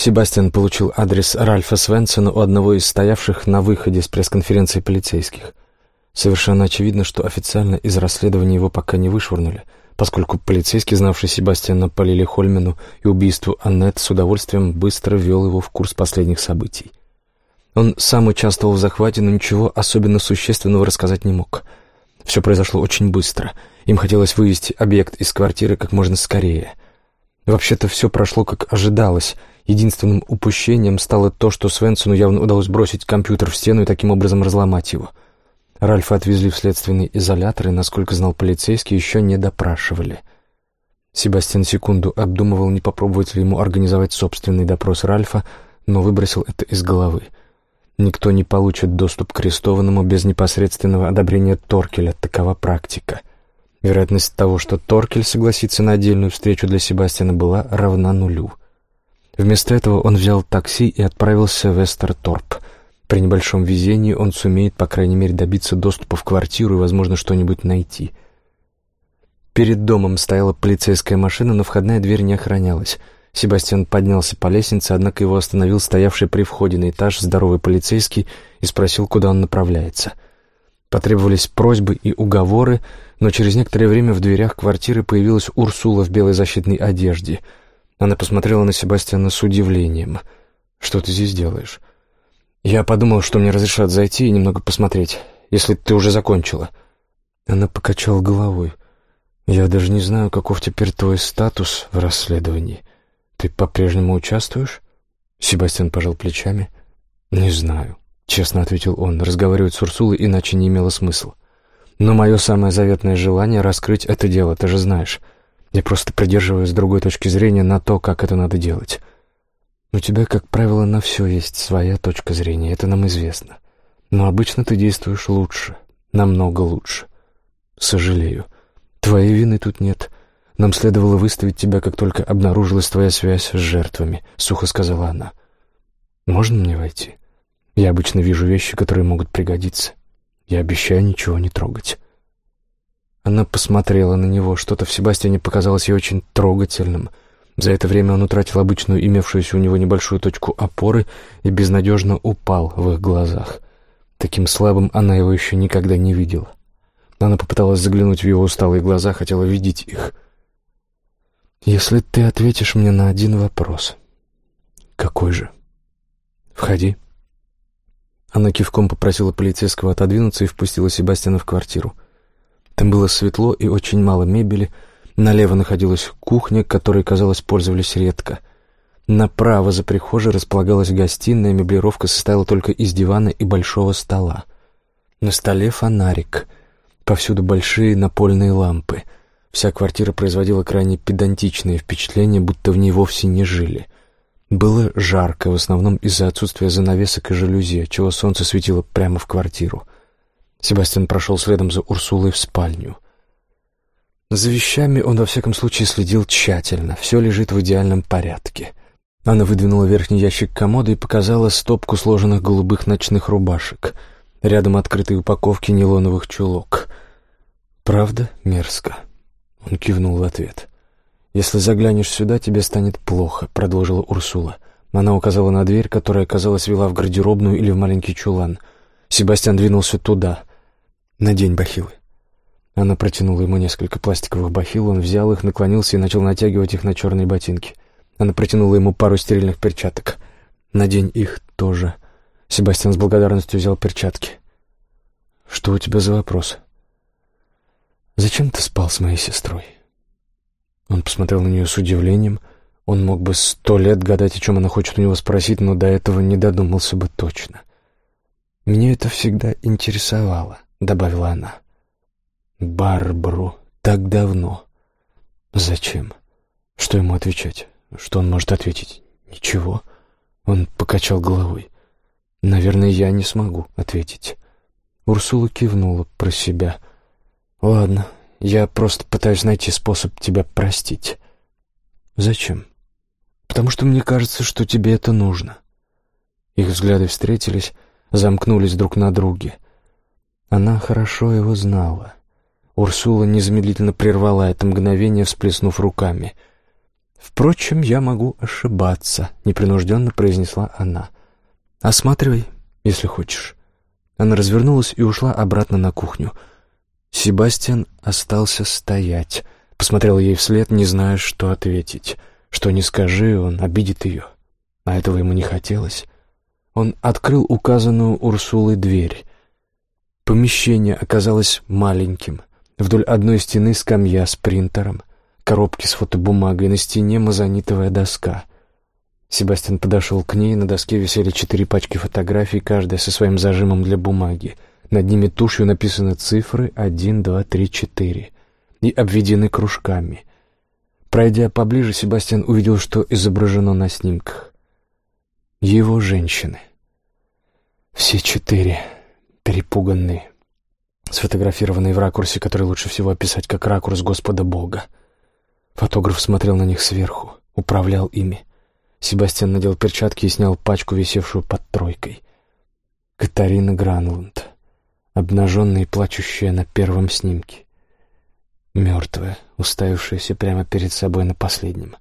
Себастьян получил адрес Ральфа Свенсона у одного из стоявших на выходе с пресс-конференции полицейских. Совершенно очевидно, что официально из расследования его пока не вышвырнули, поскольку полицейский, знавший Себастьяна по Лили Хольмену и убийству Аннет, с удовольствием быстро ввел его в курс последних событий. Он сам участвовал в захвате, но ничего особенно существенного рассказать не мог. Все произошло очень быстро. Им хотелось вывести объект из квартиры как можно скорее. Вообще-то все прошло как ожидалось. Единственным упущением стало то, что Свенсону явно удалось бросить компьютер в стену и таким образом разломать его. Ральфа отвезли в следственный изолятор, и, насколько знал полицейский, еще не допрашивали. Себастьян секунду обдумывал, не попробовать ли ему организовать собственный допрос Ральфа, но выбросил это из головы — Никто не получит доступ к арестованному без непосредственного одобрения Торкеля, такова практика. Вероятность того, что Торкель согласится на отдельную встречу для Себастьяна, была равна нулю. Вместо этого он взял такси и отправился в Эстерторп. При небольшом везении он сумеет, по крайней мере, добиться доступа в квартиру и, возможно, что-нибудь найти. Перед домом стояла полицейская машина, но входная дверь не охранялась — Себастьян поднялся по лестнице, однако его остановил стоявший при входе на этаж здоровый полицейский и спросил, куда он направляется. Потребовались просьбы и уговоры, но через некоторое время в дверях квартиры появилась Урсула в белой защитной одежде. Она посмотрела на Себастьяна с удивлением. «Что ты здесь делаешь?» «Я подумал, что мне разрешат зайти и немного посмотреть, если ты уже закончила». Она покачала головой. «Я даже не знаю, каков теперь твой статус в расследовании». «Ты по-прежнему участвуешь?» Себастьян пожал плечами. «Не знаю», — честно ответил он. Разговаривать с Урсулой иначе не имело смысла. «Но мое самое заветное желание — раскрыть это дело, ты же знаешь. Я просто придерживаюсь другой точки зрения на то, как это надо делать. У тебя, как правило, на все есть своя точка зрения, это нам известно. Но обычно ты действуешь лучше, намного лучше. Сожалею. Твоей вины тут нет. «Нам следовало выставить тебя, как только обнаружилась твоя связь с жертвами», — сухо сказала она. «Можно мне войти? Я обычно вижу вещи, которые могут пригодиться. Я обещаю ничего не трогать». Она посмотрела на него, что-то в Себастьяне показалось ей очень трогательным. За это время он утратил обычную имевшуюся у него небольшую точку опоры и безнадежно упал в их глазах. Таким слабым она его еще никогда не видела. Она попыталась заглянуть в его усталые глаза, хотела видеть их — если ты ответишь мне на один вопрос. Какой же? Входи. Она кивком попросила полицейского отодвинуться и впустила Себастьяна в квартиру. Там было светло и очень мало мебели. Налево находилась кухня, которой, казалось, пользовались редко. Направо за прихожей располагалась гостиная, меблировка состояла только из дивана и большого стола. На столе фонарик. Повсюду большие напольные лампы — Вся квартира производила крайне педантичное впечатление, будто в ней вовсе не жили. Было жарко, в основном из-за отсутствия занавесок и жалюзи, отчего солнце светило прямо в квартиру. Себастьян прошел следом за Урсулой в спальню. За вещами он, во всяком случае, следил тщательно. Все лежит в идеальном порядке. Она выдвинула верхний ящик комода и показала стопку сложенных голубых ночных рубашек. Рядом открытые упаковки нейлоновых чулок. Правда мерзко. Он кивнул в ответ. «Если заглянешь сюда, тебе станет плохо», — продолжила Урсула. Она указала на дверь, которая, казалось, вела в гардеробную или в маленький чулан. Себастьян двинулся туда. «Надень бахилы». Она протянула ему несколько пластиковых бахил, он взял их, наклонился и начал натягивать их на черные ботинки. Она протянула ему пару стерильных перчаток. «Надень их тоже». Себастьян с благодарностью взял перчатки. «Что у тебя за вопрос?» «Зачем ты спал с моей сестрой?» Он посмотрел на нее с удивлением. Он мог бы сто лет гадать, о чем она хочет у него спросить, но до этого не додумался бы точно. «Меня это всегда интересовало», — добавила она. «Барбару так давно. Зачем? Что ему отвечать? Что он может ответить? Ничего». Он покачал головой. «Наверное, я не смогу ответить». Урсула кивнула про себя — «Ладно, я просто пытаюсь найти способ тебя простить». «Зачем?» «Потому что мне кажется, что тебе это нужно». Их взгляды встретились, замкнулись друг на друге. Она хорошо его знала. Урсула незамедлительно прервала это мгновение, всплеснув руками. «Впрочем, я могу ошибаться», — непринужденно произнесла она. «Осматривай, если хочешь». Она развернулась и ушла обратно на кухню. Себастьян остался стоять, посмотрел ей вслед, не зная, что ответить. Что не скажи, он обидит ее. А этого ему не хотелось. Он открыл указанную Урсулой дверь. Помещение оказалось маленьким. Вдоль одной стены скамья с принтером, коробки с фотобумагой, на стене мазонитовая доска. Себастьян подошел к ней, на доске висели четыре пачки фотографий, каждая со своим зажимом для бумаги. Над ними тушью написаны цифры один, два, три, четыре и обведены кружками. Пройдя поближе, Себастьян увидел, что изображено на снимках. Его женщины. Все четыре перепуганные, сфотографированные в ракурсе, который лучше всего описать как ракурс Господа Бога. Фотограф смотрел на них сверху, управлял ими. Себастьян надел перчатки и снял пачку, висевшую под тройкой. Катарина Гранланд, обнаженная и плачущая на первом снимке. Мертвая, уставившаяся прямо перед собой на последнем.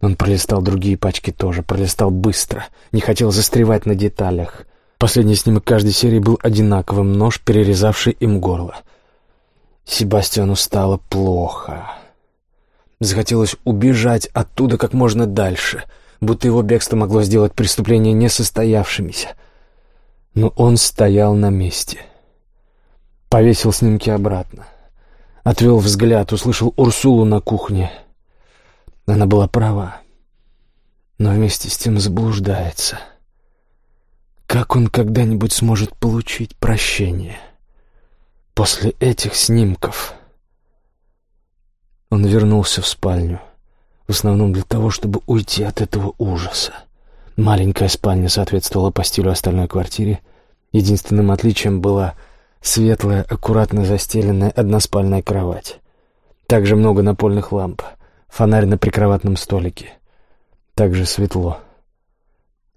Он пролистал другие пачки тоже, пролистал быстро, не хотел застревать на деталях. Последний снимок каждой серии был одинаковым, нож, перерезавший им горло. Себастьяну стало плохо. Захотелось убежать оттуда как можно дальше, будто его бегство могло сделать преступления несостоявшимися. Но он стоял на месте. Повесил снимки обратно. Отвел взгляд, услышал Урсулу на кухне. Она была права, но вместе с тем заблуждается. Как он когда-нибудь сможет получить прощение после этих снимков? Он вернулся в спальню, в основном для того, чтобы уйти от этого ужаса. Маленькая спальня соответствовала по стилю остальной квартире. Единственным отличием была светлая, аккуратно застеленная односпальная кровать. Также много напольных ламп, фонарь на прикроватном столике. Также светло.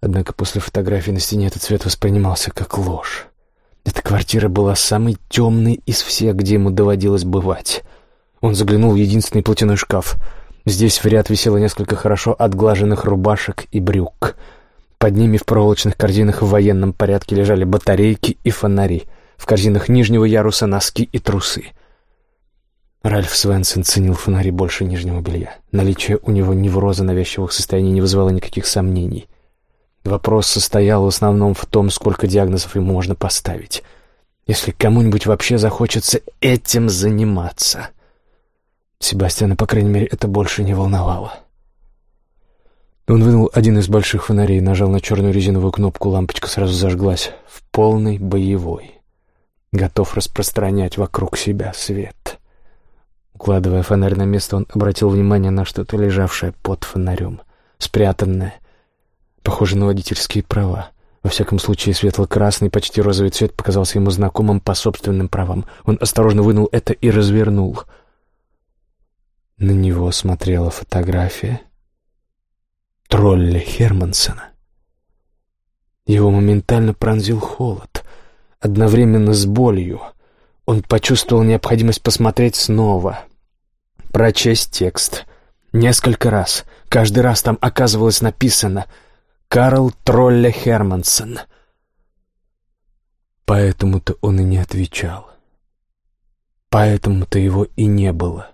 Однако после фотографии на стене этот цвет воспринимался как ложь. Эта квартира была самой темной из всех, где ему доводилось бывать — он заглянул в единственный платяной шкаф. Здесь в ряд висело несколько хорошо отглаженных рубашек и брюк. Под ними в проволочных корзинах в военном порядке лежали батарейки и фонари. В корзинах нижнего яруса носки и трусы. Ральф Свенсен ценил фонари больше нижнего белья. Наличие у него невроза навязчивых состояний не вызывало никаких сомнений. Вопрос состоял в основном в том, сколько диагнозов ему можно поставить. Если кому-нибудь вообще захочется этим заниматься. Себастьяна, по крайней мере, это больше не волновало. Он вынул один из больших фонарей, нажал на черную резиновую кнопку, лампочка сразу зажглась. В полный боевой. Готов распространять вокруг себя свет. Укладывая фонарь на место, он обратил внимание на что-то лежавшее под фонарем. Спрятанное. Похоже на водительские права. Во всяком случае, светло-красный, почти розовый цвет показался ему знакомым по собственным правам. Он осторожно вынул это и развернул — на него смотрела фотография тролля Хермансона. Его моментально пронзил холод, одновременно с болью. Он почувствовал необходимость посмотреть снова, прочесть текст. Несколько раз. Каждый раз там оказывалось написано «Карл Тролля Хермансон». Поэтому-то он и не отвечал. Поэтому-то его и не было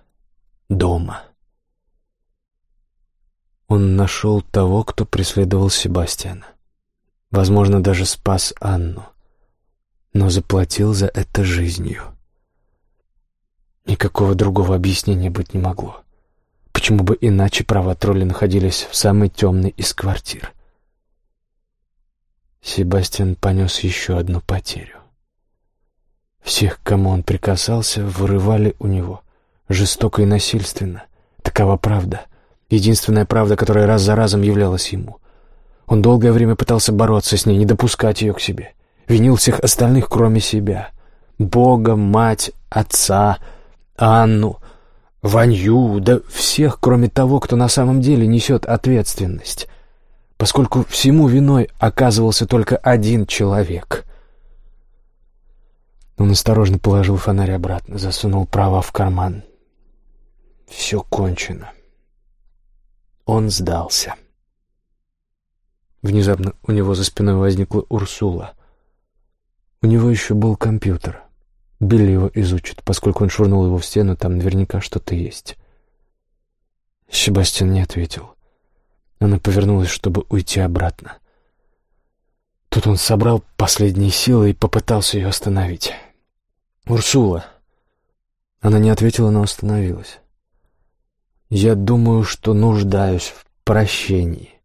дома. Он нашел того, кто преследовал Себастьяна. Возможно, даже спас Анну, но заплатил за это жизнью. Никакого другого объяснения быть не могло. Почему бы иначе права тролля находились в самой темной из квартир? Себастьян понес еще одну потерю. Всех, кому он прикасался, вырывали у него жестоко и насильственно. Такова правда. Единственная правда, которая раз за разом являлась ему. Он долгое время пытался бороться с ней, не допускать ее к себе. Винил всех остальных, кроме себя. Бога, мать, отца, Анну, Ванью, да всех, кроме того, кто на самом деле несет ответственность. Поскольку всему виной оказывался только один человек. Он осторожно положил фонарь обратно, засунул права в карман — все кончено. Он сдался. Внезапно у него за спиной возникла Урсула. У него еще был компьютер. Билли его изучит, поскольку он швырнул его в стену, там наверняка что-то есть. Себастьян не ответил. Она повернулась, чтобы уйти обратно. Тут он собрал последние силы и попытался ее остановить. «Урсула!» Она не ответила, но остановилась. «Я думаю, что нуждаюсь в прощении.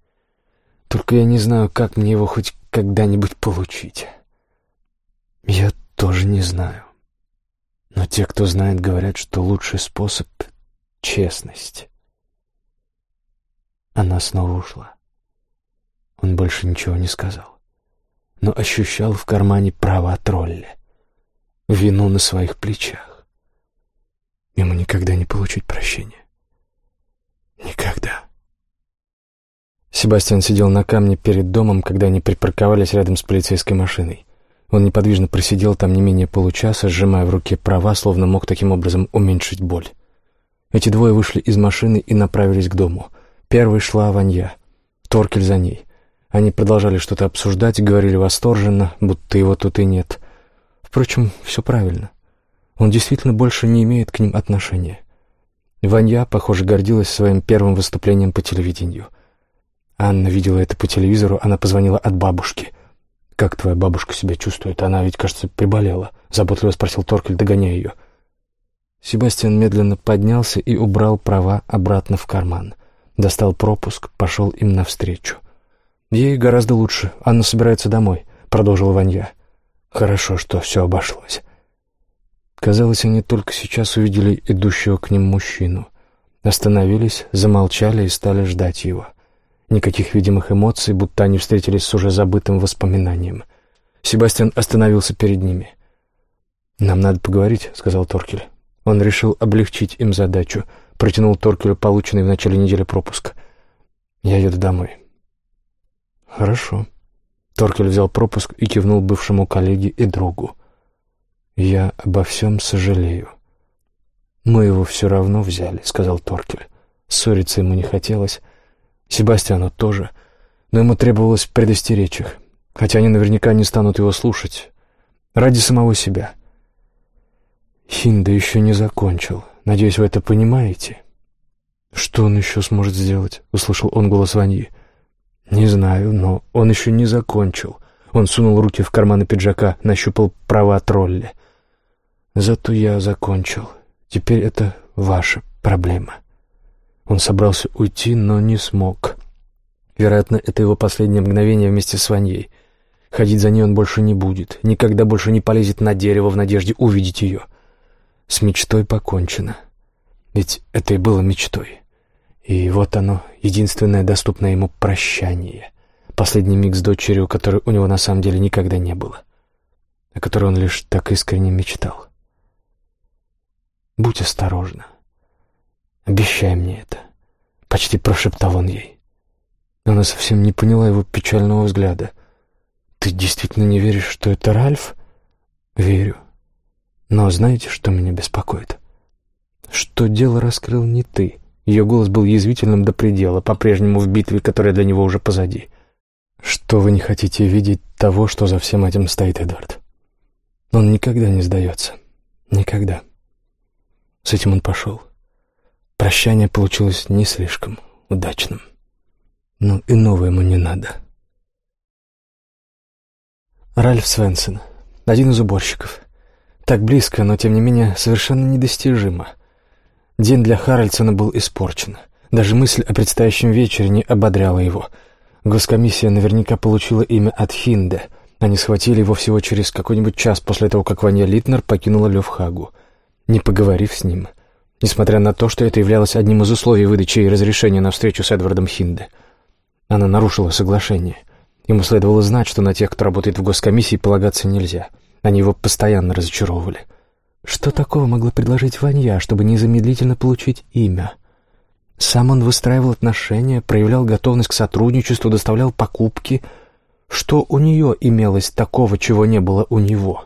Только я не знаю, как мне его хоть когда-нибудь получить. Я тоже не знаю. Но те, кто знает, говорят, что лучший способ — честность. Она снова ушла. Он больше ничего не сказал, но ощущал в кармане права тролля, вину на своих плечах. Ему никогда не получить прощения. Никогда. Себастьян сидел на камне перед домом, когда они припарковались рядом с полицейской машиной. Он неподвижно просидел там не менее получаса, сжимая в руке права, словно мог таким образом уменьшить боль. Эти двое вышли из машины и направились к дому. Первой шла Ванья, Торкель за ней. Они продолжали что-то обсуждать, говорили восторженно, будто его тут и нет. Впрочем, все правильно. Он действительно больше не имеет к ним отношения. Ванья, похоже, гордилась своим первым выступлением по телевидению — Анна видела это по телевизору, она позвонила от бабушки. «Как твоя бабушка себя чувствует? Она ведь, кажется, приболела», — заботливо спросил Торкель, догоняя ее. Себастьян медленно поднялся и убрал права обратно в карман. Достал пропуск, пошел им навстречу. «Ей гораздо лучше. Анна собирается домой», — продолжил Ванья. «Хорошо, что все обошлось». Казалось, они только сейчас увидели идущего к ним мужчину. Остановились, замолчали и стали ждать его. Никаких видимых эмоций, будто они встретились с уже забытым воспоминанием. Себастьян остановился перед ними. «Нам надо поговорить», — сказал Торкель. Он решил облегчить им задачу. Протянул Торкелю полученный в начале недели пропуск. «Я еду домой». «Хорошо». Торкель взял пропуск и кивнул бывшему коллеге и другу. «Я обо всем сожалею». «Мы его все равно взяли», — сказал Торкель. Ссориться ему не хотелось. Себастьяну тоже, но ему требовалось предостеречь их, хотя они наверняка не станут его слушать. Ради самого себя. Хинда еще не закончил. Надеюсь, вы это понимаете? «Что он еще сможет сделать?» — услышал он голос Ваньи. «Не знаю, но он еще не закончил». Он сунул руки в карманы пиджака, нащупал права тролля. «Зато я закончил. Теперь это ваша проблема». Он собрался уйти, но не смог. Вероятно, это его последнее мгновение вместе с Ваньей. Ходить за ней он больше не будет, никогда больше не полезет на дерево в надежде увидеть ее. С мечтой покончено. Ведь это и было мечтой. И вот оно, единственное доступное ему прощание. Последний миг с дочерью, который у него на самом деле никогда не было. О которой он лишь так искренне мечтал. Будь осторожна. Обещай мне это. Почти прошептал он ей. Она совсем не поняла его печального взгляда. «Ты действительно не веришь, что это Ральф?» «Верю. Но знаете, что меня беспокоит?» «Что дело раскрыл не ты». Ее голос был язвительным до предела, по-прежнему в битве, которая для него уже позади. «Что вы не хотите видеть того, что за всем этим стоит Эдвард?» Он никогда не сдается. Никогда. С этим он пошел. Прощание получилось не слишком удачным. Но иного ему не надо. Ральф Свенсон, один из уборщиков. Так близко, но тем не менее совершенно недостижимо. День для Харальдсона был испорчен. Даже мысль о предстоящем вечере не ободряла его. Госкомиссия наверняка получила имя от Хинде. Они схватили его всего через какой-нибудь час после того, как Ваня Литнер покинула Левхагу. Не поговорив с ним, несмотря на то, что это являлось одним из условий выдачи и разрешения на встречу с Эдвардом Хинде. Она нарушила соглашение. Ему следовало знать, что на тех, кто работает в госкомиссии, полагаться нельзя. Они его постоянно разочаровывали. Что такого могла предложить Ванья, чтобы незамедлительно получить имя? Сам он выстраивал отношения, проявлял готовность к сотрудничеству, доставлял покупки. Что у нее имелось такого, чего не было у него?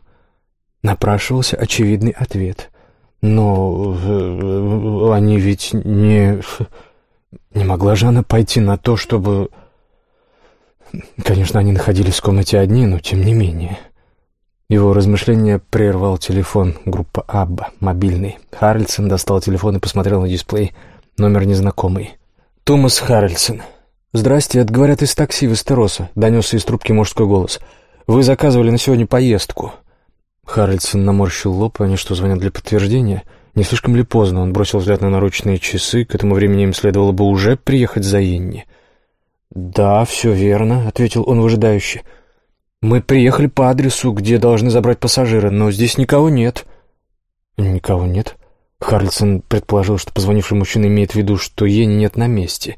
Напрашивался очевидный ответ. Но э, они ведь не... Не могла же она пойти на то, чтобы... Конечно, они находились в комнате одни, но тем не менее. Его размышления прервал телефон, группа Абба, мобильный. Харрельсон достал телефон и посмотрел на дисплей. Номер незнакомый. «Томас Харрельсон». «Здрасте, это говорят из такси Вестероса», — донесся из трубки мужской голос. «Вы заказывали на сегодня поездку». Харрельсон наморщил лоб, они что, звонят для подтверждения? Не слишком ли поздно? Он бросил взгляд на наручные часы, к этому времени им следовало бы уже приехать за Енни. «Да, все верно», — ответил он выжидающе. «Мы приехали по адресу, где должны забрать пассажира, но здесь никого нет». «Никого нет?» Харльсон предположил, что позвонивший мужчина имеет в виду, что Ени нет на месте.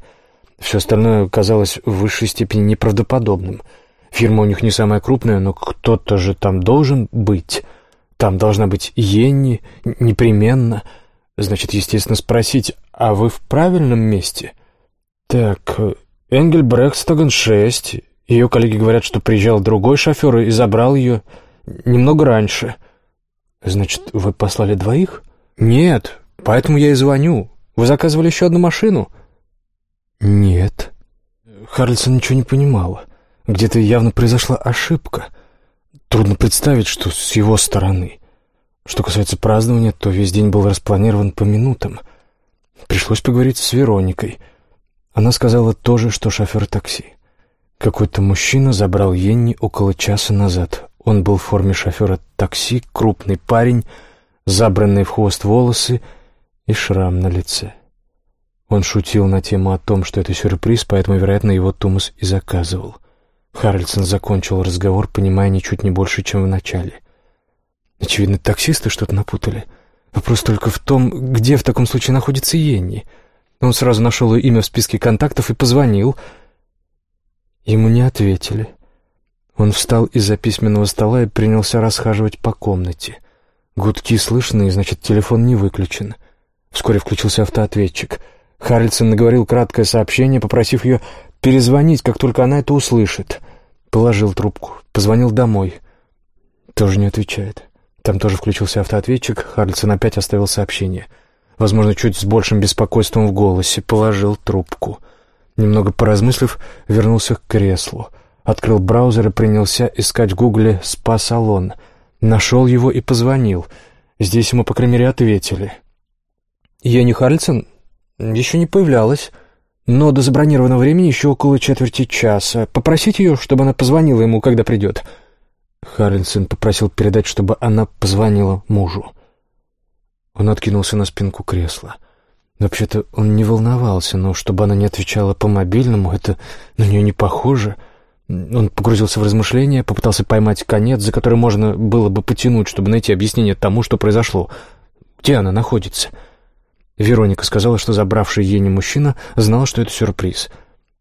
Все остальное казалось в высшей степени неправдоподобным. Фирма у них не самая крупная, но кто-то же там должен быть. Там должна быть Йенни, непременно. Значит, естественно, спросить, а вы в правильном месте? Так, Энгельбрехстаген 6. Ее коллеги говорят, что приезжал другой шофер и забрал ее немного раньше. Значит, вы послали двоих? Нет, поэтому я и звоню. Вы заказывали еще одну машину? Нет. Харльсон ничего не понимала. Где-то явно произошла ошибка. Трудно представить, что с его стороны. Что касается празднования, то весь день был распланирован по минутам. Пришлось поговорить с Вероникой. Она сказала то же, что шофер такси. Какой-то мужчина забрал Енни около часа назад. Он был в форме шофера такси, крупный парень, забранные в хвост волосы и шрам на лице. Он шутил на тему о том, что это сюрприз, поэтому, вероятно, его Томас и заказывал. Харльсон закончил разговор, понимая ничуть не больше, чем в начале. Очевидно, таксисты что-то напутали. Вопрос только в том, где в таком случае находится Йенни. Он сразу нашел ее имя в списке контактов и позвонил. Ему не ответили. Он встал из-за письменного стола и принялся расхаживать по комнате. Гудки слышны, значит, телефон не выключен. Вскоре включился автоответчик. Харльсон наговорил краткое сообщение, попросив ее перезвонить, как только она это услышит. Положил трубку, позвонил домой. Тоже не отвечает. Там тоже включился автоответчик, Харльсон опять оставил сообщение. Возможно, чуть с большим беспокойством в голосе. Положил трубку. Немного поразмыслив, вернулся к креслу. Открыл браузер и принялся искать в гугле «спа-салон». Нашел его и позвонил. Здесь ему, по крайней мере, ответили. «Ени Харльсон еще не появлялась». Но до забронированного времени еще около четверти часа. Попросить ее, чтобы она позвонила ему, когда придет». Харрельсон попросил передать, чтобы она позвонила мужу. Он откинулся на спинку кресла. Вообще-то он не волновался, но чтобы она не отвечала по мобильному, это на нее не похоже. Он погрузился в размышления, попытался поймать конец, за который можно было бы потянуть, чтобы найти объяснение тому, что произошло. Где она находится?» Вероника сказала, что забравший Ени мужчина знал, что это сюрприз.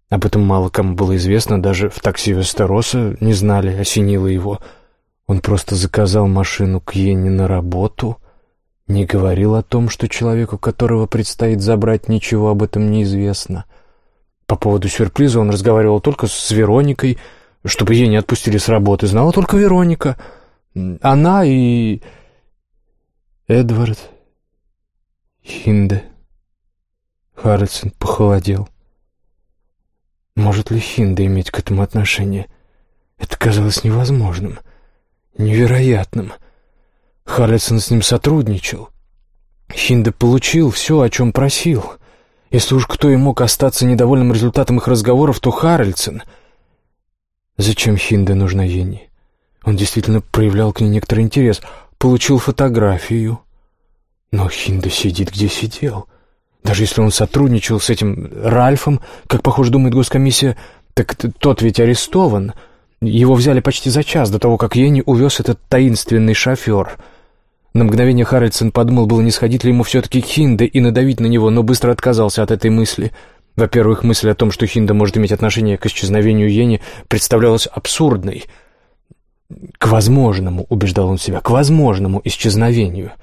Об этом мало кому было известно, даже в такси Вестероса не знали, осенило его. Он просто заказал машину к Йене на работу, не говорил о том, что человеку, которого предстоит забрать, ничего об этом не известно. По поводу сюрприза он разговаривал только с Вероникой, чтобы ей не отпустили с работы. Знала только Вероника. Она и... Эдвард Хинде. Харрельсон похолодел. Может ли Хинде иметь к этому отношение? Это казалось невозможным, невероятным. Харрельсон с ним сотрудничал. Хинде получил все, о чем просил. Если уж кто и мог остаться недовольным результатом их разговоров, то Харрельсон. Зачем Хинде нужна Йенни? Он действительно проявлял к ней некоторый интерес. Получил фотографию. Но Хинда сидит, где сидел. Даже если он сотрудничал с этим Ральфом, как, похоже, думает госкомиссия, так тот ведь арестован. Его взяли почти за час до того, как Йенни увез этот таинственный шофер. На мгновение Харрельсон подумал, было не сходить ли ему все-таки к Хинде и надавить на него, но быстро отказался от этой мысли. Во-первых, мысль о том, что Хинда может иметь отношение к исчезновению Йенни, представлялась абсурдной. К возможному, убеждал он себя, к возможному исчезновению —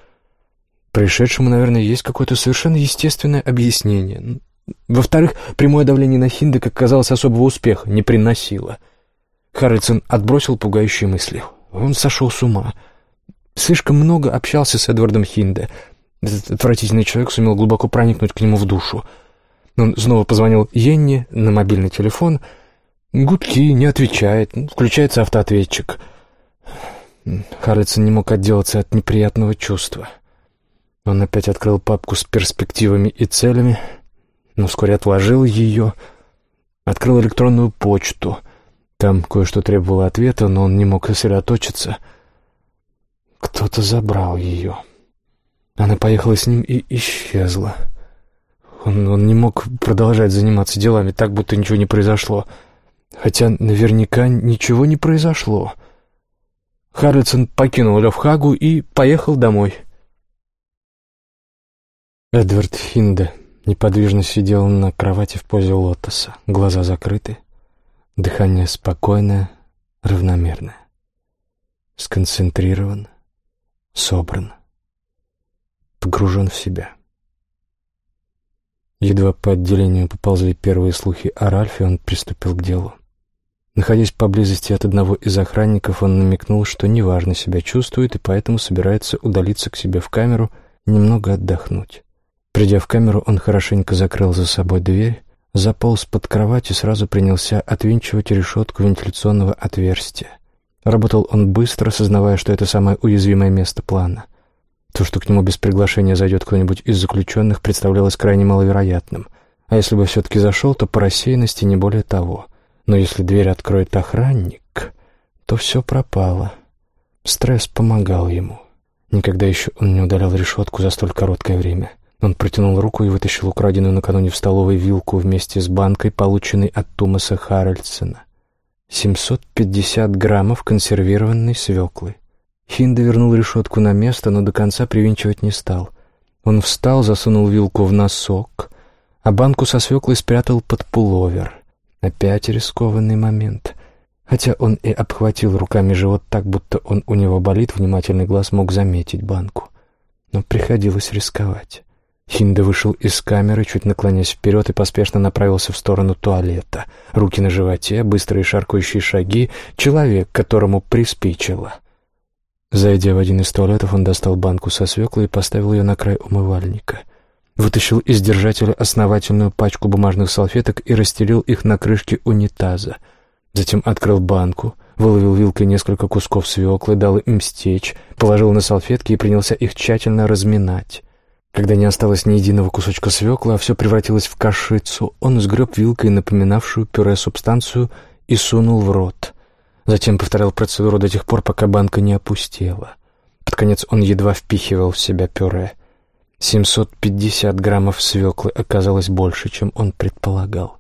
Происшедшему, наверное, есть какое-то совершенно естественное объяснение. Во-вторых, прямое давление на Хинда, как казалось, особого успеха не приносило. Харрельсон отбросил пугающие мысли. Он сошел с ума. Слишком много общался с Эдвардом Хинде. Этот отвратительный человек сумел глубоко проникнуть к нему в душу. Он снова позвонил Йенни на мобильный телефон. Гудки, не отвечает, включается автоответчик. Харлисон не мог отделаться от неприятного чувства. Он опять открыл папку с перспективами и целями, но вскоре отложил ее, открыл электронную почту. Там кое-что требовало ответа, но он не мог сосредоточиться. Кто-то забрал ее. Она поехала с ним и исчезла. Он, он не мог продолжать заниматься делами так, будто ничего не произошло. Хотя наверняка ничего не произошло. Харлисон покинул Левхагу и поехал домой. Эдвард Хинде неподвижно сидел на кровати в позе лотоса, глаза закрыты, дыхание спокойное, равномерное, сконцентрирован, собран, погружен в себя. Едва по отделению поползли первые слухи о Ральфе, он приступил к делу. Находясь поблизости от одного из охранников, он намекнул, что неважно себя чувствует и поэтому собирается удалиться к себе в камеру немного отдохнуть. Придя в камеру, он хорошенько закрыл за собой дверь, заполз под кровать и сразу принялся отвинчивать решетку вентиляционного отверстия. Работал он быстро, сознавая, что это самое уязвимое место плана. То, что к нему без приглашения зайдет кто-нибудь из заключенных, представлялось крайне маловероятным. А если бы все-таки зашел, то по рассеянности не более того. Но если дверь откроет охранник, то все пропало. Стресс помогал ему. Никогда еще он не удалял решетку за столь короткое время. Он протянул руку и вытащил украденную накануне в столовой вилку вместе с банкой, полученной от Томаса Харальдсона. 750 граммов консервированной свеклы. Хинда вернул решетку на место, но до конца привинчивать не стал. Он встал, засунул вилку в носок, а банку со свеклой спрятал под пуловер. Опять рискованный момент. Хотя он и обхватил руками живот так, будто он у него болит, внимательный глаз мог заметить банку. Но приходилось рисковать. Хинда вышел из камеры, чуть наклонясь вперед, и поспешно направился в сторону туалета. Руки на животе, быстрые шаркающие шаги. Человек, которому приспичило. Зайдя в один из туалетов, он достал банку со свеклой и поставил ее на край умывальника. Вытащил из держателя основательную пачку бумажных салфеток и расстелил их на крышке унитаза. Затем открыл банку, выловил вилкой несколько кусков свеклы, дал им стечь, положил на салфетки и принялся их тщательно разминать. Когда не осталось ни единого кусочка свекла, а все превратилось в кашицу, он сгреб вилкой напоминавшую пюре субстанцию и сунул в рот. Затем повторял процедуру до тех пор, пока банка не опустела. Под конец он едва впихивал в себя пюре. 750 граммов свеклы оказалось больше, чем он предполагал.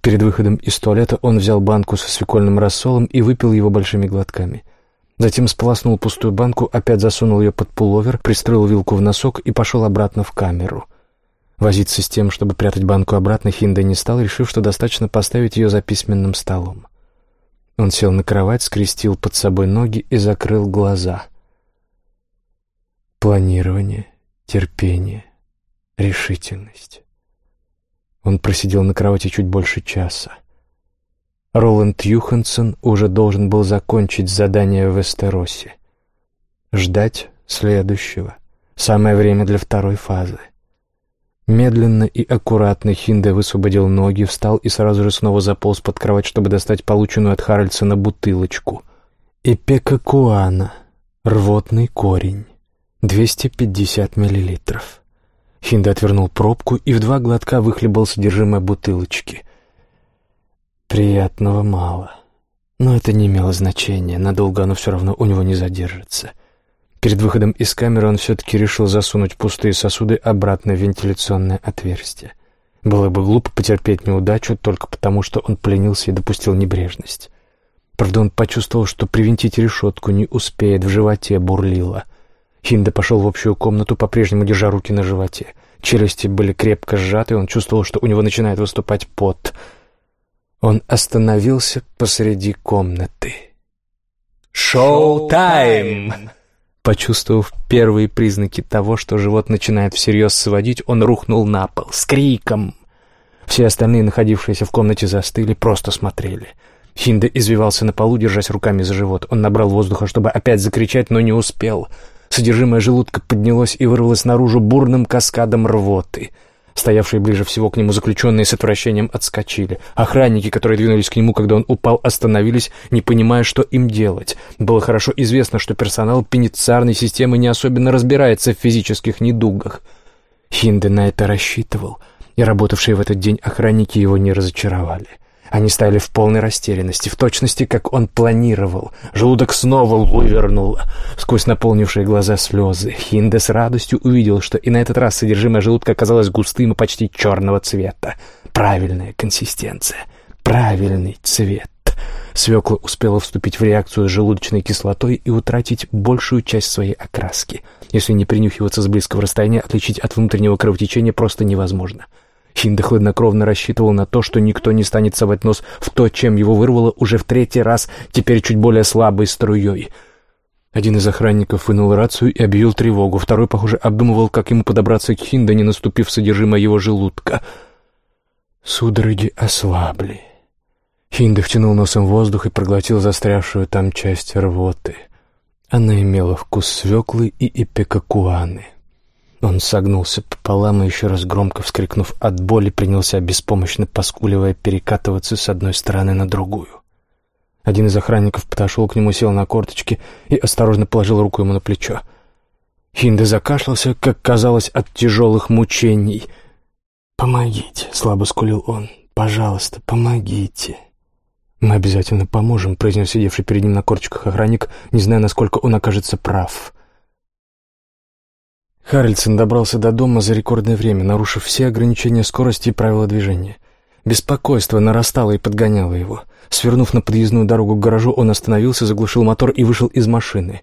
Перед выходом из туалета он взял банку со свекольным рассолом и выпил его большими глотками — Затем сполоснул пустую банку, опять засунул ее под пуловер, пристроил вилку в носок и пошел обратно в камеру. Возиться с тем, чтобы прятать банку обратно, Хинда не стал, решив, что достаточно поставить ее за письменным столом. Он сел на кровать, скрестил под собой ноги и закрыл глаза. Планирование, терпение, решительность. Он просидел на кровати чуть больше часа. Роланд Юхансон уже должен был закончить задание в Эстеросе. Ждать следующего. Самое время для второй фазы. Медленно и аккуратно Хинде высвободил ноги, встал и сразу же снова заполз под кровать, чтобы достать полученную от Харальдсона бутылочку. Эпека Куана. Рвотный корень. 250 миллилитров. Хинде отвернул пробку и в два глотка выхлебал содержимое бутылочки. Приятного мало. Но это не имело значения, надолго оно все равно у него не задержится. Перед выходом из камеры он все-таки решил засунуть пустые сосуды обратно в вентиляционное отверстие. Было бы глупо потерпеть неудачу только потому, что он пленился и допустил небрежность. Правда, он почувствовал, что привинтить решетку не успеет, в животе бурлило. Хинда пошел в общую комнату, по-прежнему держа руки на животе. Челюсти были крепко сжаты, он чувствовал, что у него начинает выступать пот — он остановился посреди комнаты. «Шоу-тайм!» Почувствовав первые признаки того, что живот начинает всерьез сводить, он рухнул на пол с криком. Все остальные, находившиеся в комнате, застыли, просто смотрели. Хинда извивался на полу, держась руками за живот. Он набрал воздуха, чтобы опять закричать, но не успел. Содержимое желудка поднялось и вырвалось наружу бурным каскадом рвоты — Стоявшие ближе всего к нему заключенные с отвращением отскочили. Охранники, которые двинулись к нему, когда он упал, остановились, не понимая, что им делать. Было хорошо известно, что персонал пеницарной системы не особенно разбирается в физических недугах. Хинде на это рассчитывал, и работавшие в этот день охранники его не разочаровали. Они стояли в полной растерянности, в точности, как он планировал. Желудок снова вывернул сквозь наполнившие глаза слезы. Хинде с радостью увидел, что и на этот раз содержимое желудка оказалось густым и почти черного цвета. Правильная консистенция, правильный цвет. Свекла успела вступить в реакцию с желудочной кислотой и утратить большую часть своей окраски. Если не принюхиваться с близкого расстояния, отличить от внутреннего кровотечения просто невозможно. — Хинда хладнокровно рассчитывал на то, что никто не станет совать нос в то, чем его вырвало уже в третий раз, теперь чуть более слабой струей. Один из охранников вынул рацию и объявил тревогу. Второй, похоже, обдумывал, как ему подобраться к Хинда, не наступив содержимое его желудка. Судороги ослабли. Хинда втянул носом воздух и проглотил застрявшую там часть рвоты. Она имела вкус свеклы и эпикакуаны. Он согнулся пополам и еще раз громко вскрикнув от боли, принялся беспомощно поскуливая перекатываться с одной стороны на другую. Один из охранников подошел к нему, сел на корточки и осторожно положил руку ему на плечо. Хинде закашлялся, как казалось, от тяжелых мучений. «Помогите», — слабо скулил он. «Пожалуйста, помогите». «Мы обязательно поможем», — произнес сидевший перед ним на корточках охранник, не зная, насколько он окажется прав. Харрельсон добрался до дома за рекордное время, нарушив все ограничения скорости и правила движения. Беспокойство нарастало и подгоняло его. Свернув на подъездную дорогу к гаражу, он остановился, заглушил мотор и вышел из машины.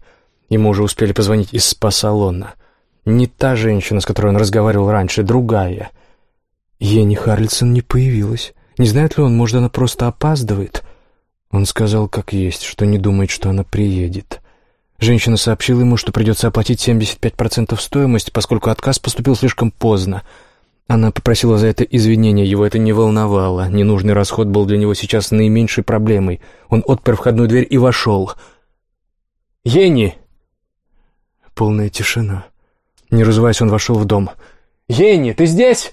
Ему уже успели позвонить из спа-салона. Не та женщина, с которой он разговаривал раньше, другая. Ени Харльсон не появилась. Не знает ли он, может, она просто опаздывает? Он сказал, как есть, что не думает, что она приедет. Женщина сообщила ему, что придется оплатить 75% стоимости, поскольку отказ поступил слишком поздно. Она попросила за это извинения, его это не волновало. Ненужный расход был для него сейчас наименьшей проблемой. Он отпер входную дверь и вошел. «Ени!» Полная тишина. Не разуваясь, он вошел в дом. «Ени, ты здесь?»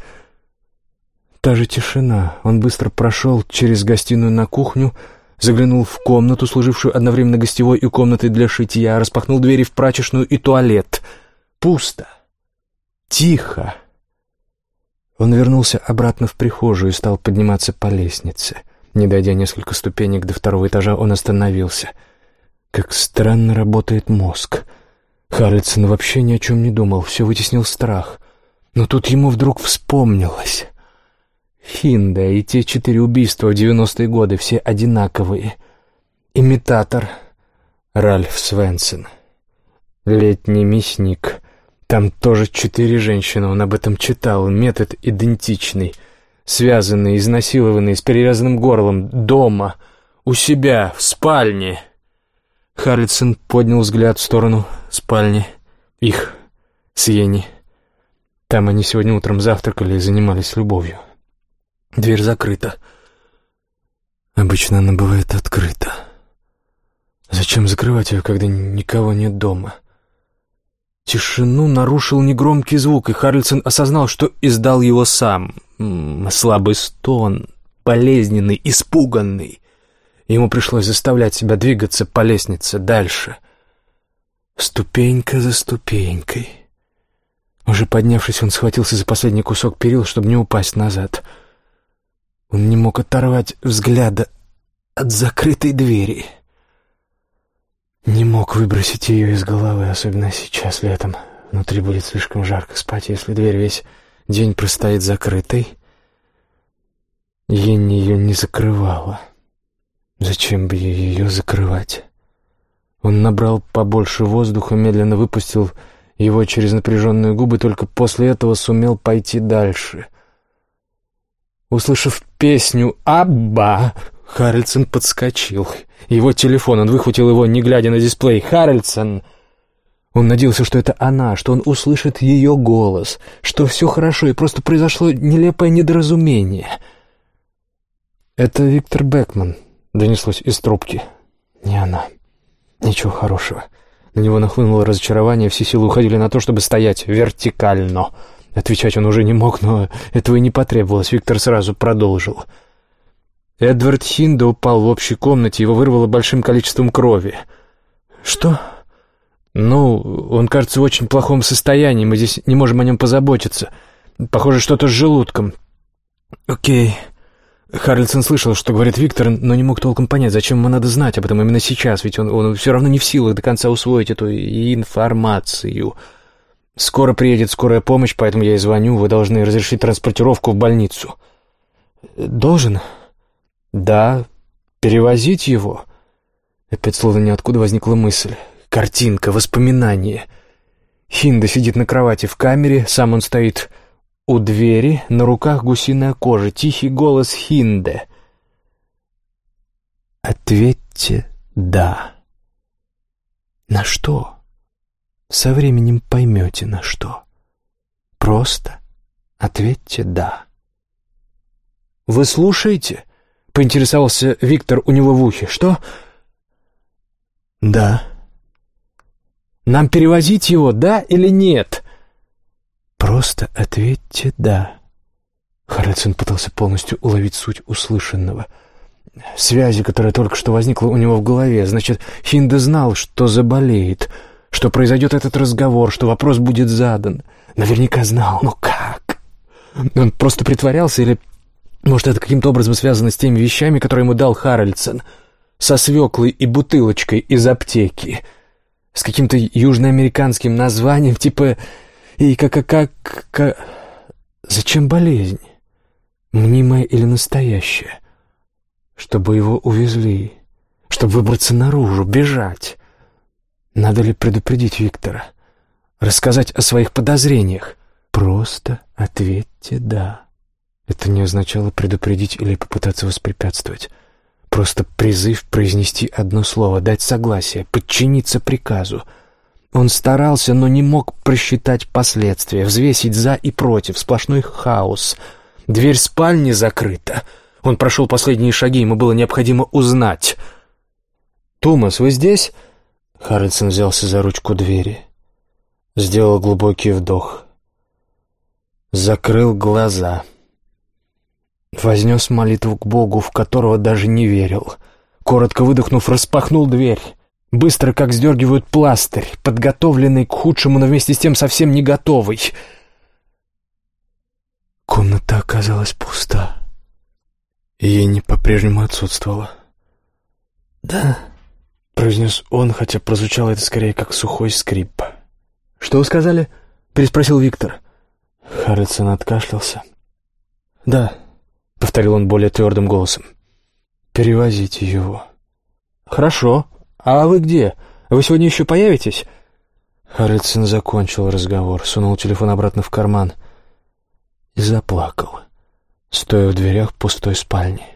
Та же тишина. Он быстро прошел через гостиную на кухню, заглянул в комнату, служившую одновременно гостевой и комнатой для шитья, распахнул двери в прачечную и туалет. Пусто. Тихо. Он вернулся обратно в прихожую и стал подниматься по лестнице. Не дойдя несколько ступенек до второго этажа, он остановился. Как странно работает мозг. Харрельсон вообще ни о чем не думал, все вытеснил страх. Но тут ему вдруг вспомнилось. Хинда и те четыре убийства в девяностые годы все одинаковые. Имитатор Ральф Свенсон. Летний мясник. Там тоже четыре женщины, он об этом читал. Метод идентичный. Связанные, изнасилованные, с перерезанным горлом. Дома. У себя, в спальне. Харльсон поднял взгляд в сторону спальни. Их, с Йенни. Там они сегодня утром завтракали и занимались любовью. Дверь закрыта. Обычно она бывает открыта. Зачем закрывать ее, когда никого нет дома? Тишину нарушил негромкий звук, и Харльсон осознал, что издал его сам. Слабый стон, болезненный, испуганный. Ему пришлось заставлять себя двигаться по лестнице дальше. Ступенька за ступенькой. Уже поднявшись, он схватился за последний кусок перил, чтобы не упасть назад — он не мог оторвать взгляда от закрытой двери. Не мог выбросить ее из головы, особенно сейчас, летом. Внутри будет слишком жарко спать, если дверь весь день простоит закрытой. Енни ее не закрывала. Зачем бы ее закрывать? Он набрал побольше воздуха, медленно выпустил его через напряженные губы, только после этого сумел пойти дальше — Услышав песню «Абба», Харрельсон подскочил. Его телефон, он выхватил его, не глядя на дисплей. «Харрельсон!» Он надеялся, что это она, что он услышит ее голос, что все хорошо и просто произошло нелепое недоразумение. «Это Виктор Бекман», — донеслось из трубки. «Не она. Ничего хорошего». На него нахлынуло разочарование, все силы уходили на то, чтобы стоять вертикально — Отвечать он уже не мог, но этого и не потребовалось. Виктор сразу продолжил. Эдвард Хинда упал в общей комнате, его вырвало большим количеством крови. «Что?» «Ну, он, кажется, в очень плохом состоянии, мы здесь не можем о нем позаботиться. Похоже, что-то с желудком». «Окей». Харльсон слышал, что говорит Виктор, но не мог толком понять, зачем ему надо знать об этом именно сейчас, ведь он, он все равно не в силах до конца усвоить эту информацию. «Скоро приедет скорая помощь, поэтому я и звоню. Вы должны разрешить транспортировку в больницу». «Должен?» «Да. Перевозить его?» Опять словно ниоткуда возникла мысль. Картинка, воспоминание. Хинда сидит на кровати в камере, сам он стоит у двери, на руках гусиная кожа, тихий голос Хинде. «Ответьте «да». На что? Со временем поймете, на что. Просто ответьте «да». «Вы слушаете?» — поинтересовался Виктор у него в ухе. «Что?» «Да». «Нам перевозить его, да или нет?» «Просто ответьте «да». Харрельсон пытался полностью уловить суть услышанного. Связи, которая только что возникла у него в голове. Значит, Хинда знал, что заболеет, что произойдет этот разговор, что вопрос будет задан. Наверняка знал, но как? Он просто притворялся или... Может, это каким-то образом связано с теми вещами, которые ему дал Харрельсон? Со свеклой и бутылочкой из аптеки. С каким-то южноамериканским названием, типа и как... как... как... Зачем болезнь? Мнимая или настоящая? Чтобы его увезли, чтобы выбраться наружу, бежать. Надо ли предупредить Виктора? Рассказать о своих подозрениях? Просто ответьте «да». Это не означало предупредить или попытаться воспрепятствовать. Просто призыв произнести одно слово, дать согласие, подчиниться приказу — он старался, но не мог просчитать последствия, взвесить за и против, сплошной хаос. Дверь спальни закрыта. Он прошел последние шаги, ему было необходимо узнать. «Томас, вы здесь?» Харрельсон взялся за ручку двери. Сделал глубокий вдох. Закрыл глаза. Вознес молитву к Богу, в которого даже не верил. Коротко выдохнув, распахнул дверь. Быстро, как сдергивают пластырь, подготовленный к худшему, но вместе с тем совсем не готовый. Комната оказалась пуста. И Енни по-прежнему отсутствовала. «Да», — произнес он, хотя прозвучало это скорее как сухой скрип. «Что вы сказали?» — переспросил Виктор. Харрельсон откашлялся. «Да», — повторил он более твердым голосом. «Перевозите его». «Хорошо», «А вы где? Вы сегодня еще появитесь?» Харрельсон закончил разговор, сунул телефон обратно в карман и заплакал, стоя в дверях пустой спальни.